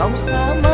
trong xa mắt